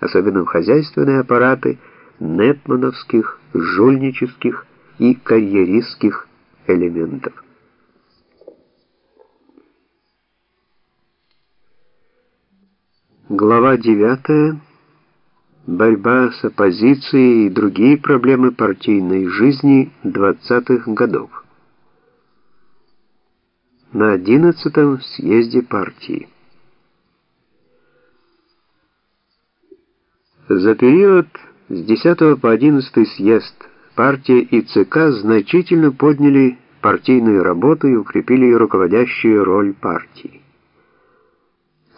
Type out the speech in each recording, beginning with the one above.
особенно в хозяйственные аппараты нетмановских, жульнических и карьеристских элементов. Глава 9. Борьба с оппозицией и другие проблемы партийной жизни 20-х годов. На 11-м съезде партии. За период с 10 по 11 съезд партия и ЦК значительно подняли партийную работу и укрепили руководящую роль партии.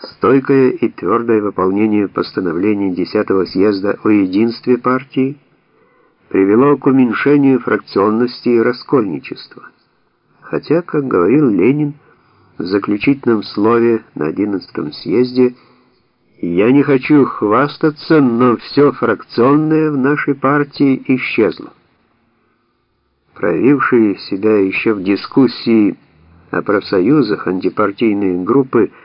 Стойкое и твердое выполнение постановлений 10-го съезда о единстве партии привело к уменьшению фракционности и раскольничества. Хотя, как говорил Ленин в заключительном слове на 11-м съезде, «Я не хочу хвастаться, но все фракционное в нашей партии исчезло». Проявившие себя еще в дискуссии о профсоюзах антипартийные группы –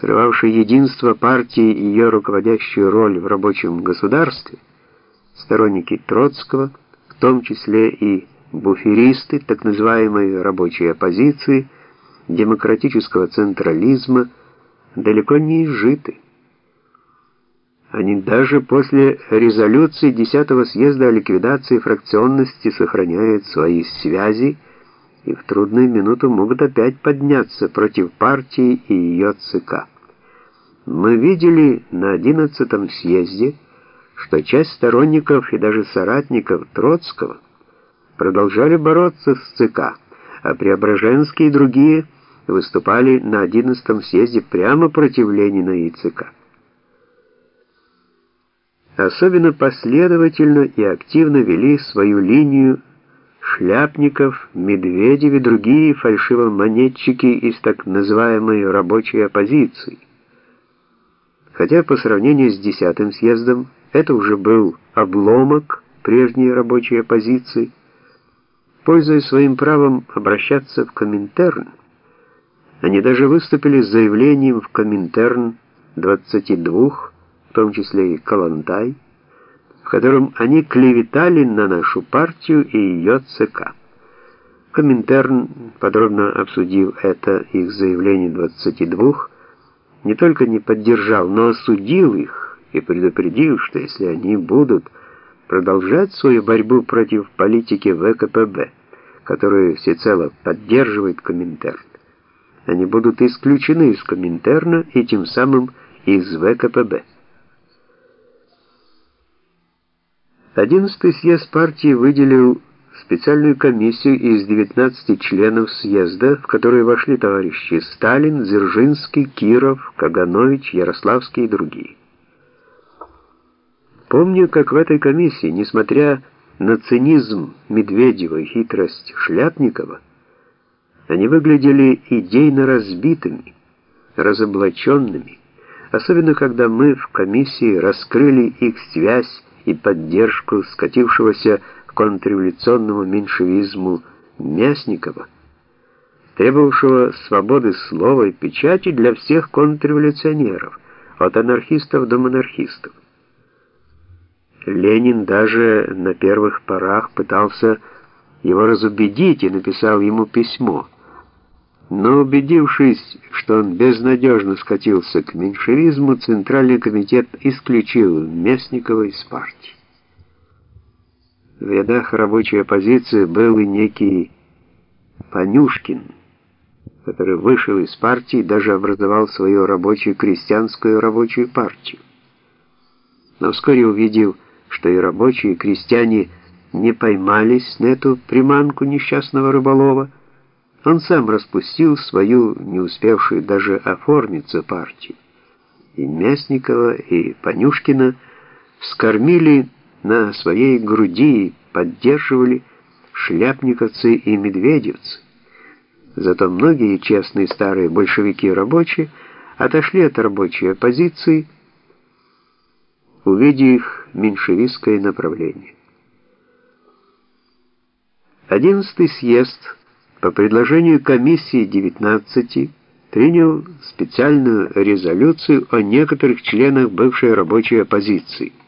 срывавший единство партии и ее руководящую роль в рабочем государстве, сторонники Троцкого, в том числе и буферисты так называемой рабочей оппозиции, демократического централизма, далеко не изжиты. Они даже после резолюции 10-го съезда о ликвидации фракционности сохраняют свои связи и в трудную минуту могут опять подняться против партии и ее ЦК. Мы видели на 11-м съезде, что часть сторонников и даже соратников Троцкого продолжали бороться с ЦК, а Преображенский и другие выступали на 11-м съезде прямо против Ленина и ЦК. Особенно последовательно и активно вели свою линию Шляпников, Медведев и другие фальшивомонетчики из так называемой рабочей оппозиции. Хотя по сравнению с десятым съездом это уже был обломок прежней рабочей оппозиции, пользуясь своим правом обращаться в Коминтерн, они даже выступили с заявлением в Коминтерн 22, в том числе и Калантай, в котором они клеветали на нашу партию и ее ЦК. Коминтерн, подробно обсудив это их заявление 22, не только не поддержал, но осудил их и предупредил, что если они будут продолжать свою борьбу против политики ВКПБ, которую всецело поддерживает Коминтерн, они будут исключены из Коминтерна и тем самым из ВКПБ. Одиннадцатый съезд партии выделил специальную комиссию из 19 членов съезда, в которую вошли товарищи Сталин, Дзержинский, Киров, Каганович, Ярославский и другие. Помню, как в этой комиссии, несмотря на цинизм Медведева и хитрость Шляпникова, они выглядели идейно разбитыми, разоблаченными, особенно когда мы в комиссии раскрыли их связь и поддержку скатившегося к контрреволюционному меньшевизму Мясникова, требовавшего свободы слова и печати для всех контрреволюционеров, от анархистов до монархистов. Ленин даже на первых порах пытался его разубедить и написал ему письмо. Но убедившись, что он безнадежно скатился к меньшевизму, Центральный комитет исключил Местникова из партии. В рядах рабочей оппозиции был и некий Панюшкин, который вышел из партии и даже образовал свою рабочую крестьянскую рабочую партию. Но вскоре увидев, что и рабочие, и крестьяне не поймались на эту приманку несчастного рыболова, он сам распустил свою, не успевшую даже оформиться партию. И Мясникова, и Панюшкина вскормили на своей груди и поддерживали шляпниковцы и медведевцы. Зато многие честные старые большевики рабочие отошли от рабочей оппозиции, увидев меньшевистское направление. Одиннадцатый съезд по предложению комиссии 19 принял специальную резолюцию о некоторых членах бывшей рабочей оппозиции –